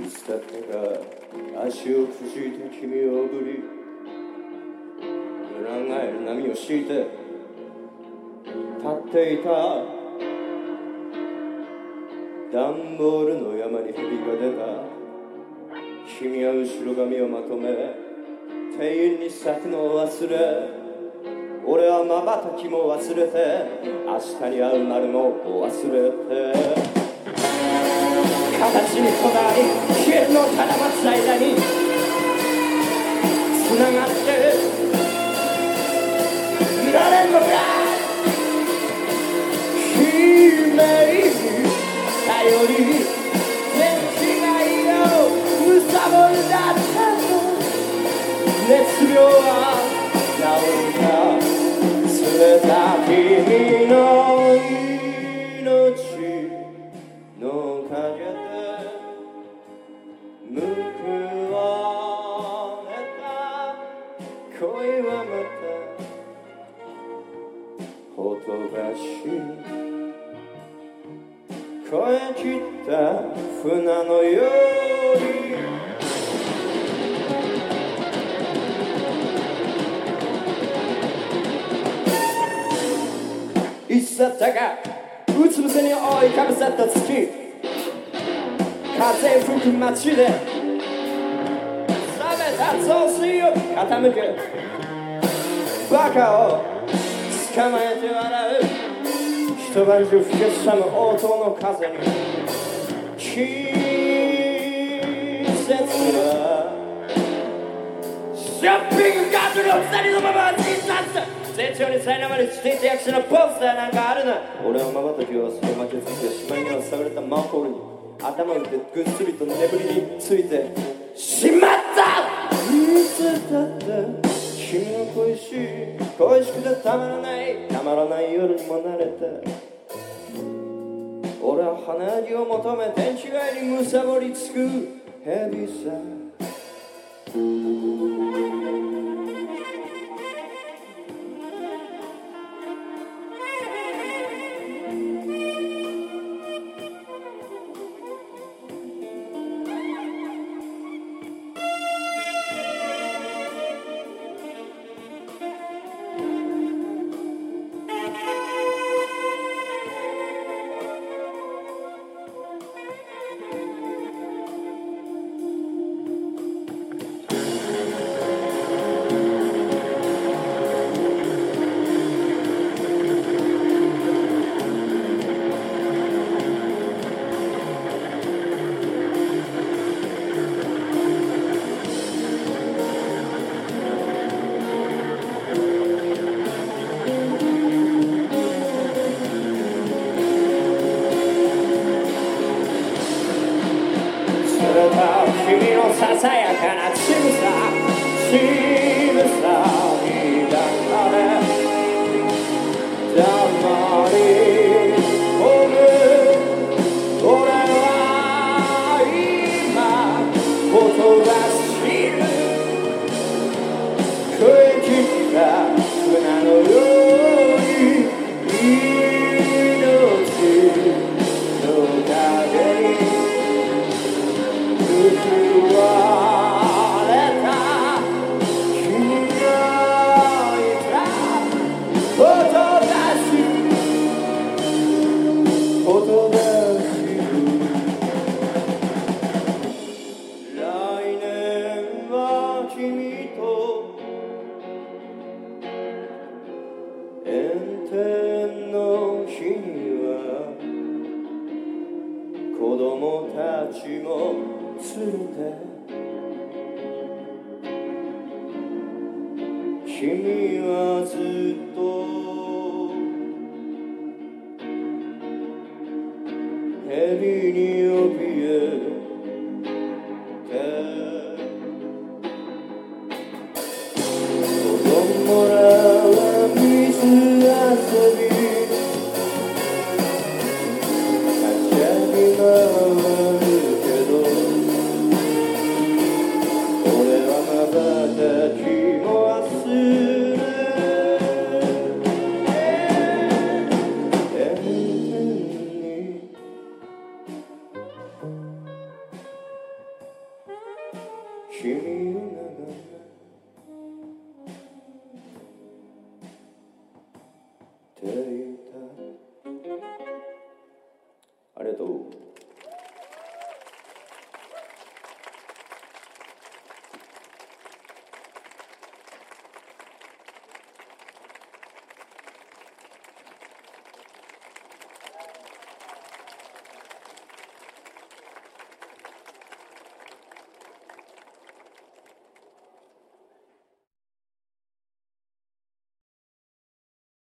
いつだったか足をくじいて君を送り裏返る波を敷いて立っていた段ボールの山に蛇が出た君は後ろ髪をまとめ店員に咲くのを忘れ俺はまばたきも忘れて明日に会うまでも忘れて形にこだわり消えるのただ待つ間に繋がっていられんのか！悲鳴に頼り全違いのむさぼりだった熱病は治るかれた君恋はまたほとばし声切った船のように。いつだったかうつ伏せに覆いかぶさった月。風吹く街で。冷めた雑炊を傾けバカを捕まえて笑う。一晩中吹きさむ応答の風に。季節はショッピングカートに二人のまま小さった成長に苛まれしていた役者のポスターなんかあるな。俺はまばたきを忘れ負けつけしまいには探れたマンホールに頭を打ってぐっすりと眠りについて。しまったつだって君の恋しい恋しくてたまらない。たまらない夜にも慣れて。俺は花やりを求め天地外にむさぼりつく。蛇さ君のささやかな仕草天の日には子供たちも連れて君はずっと蛇に怯えて子供ら君ていた。ありがとう。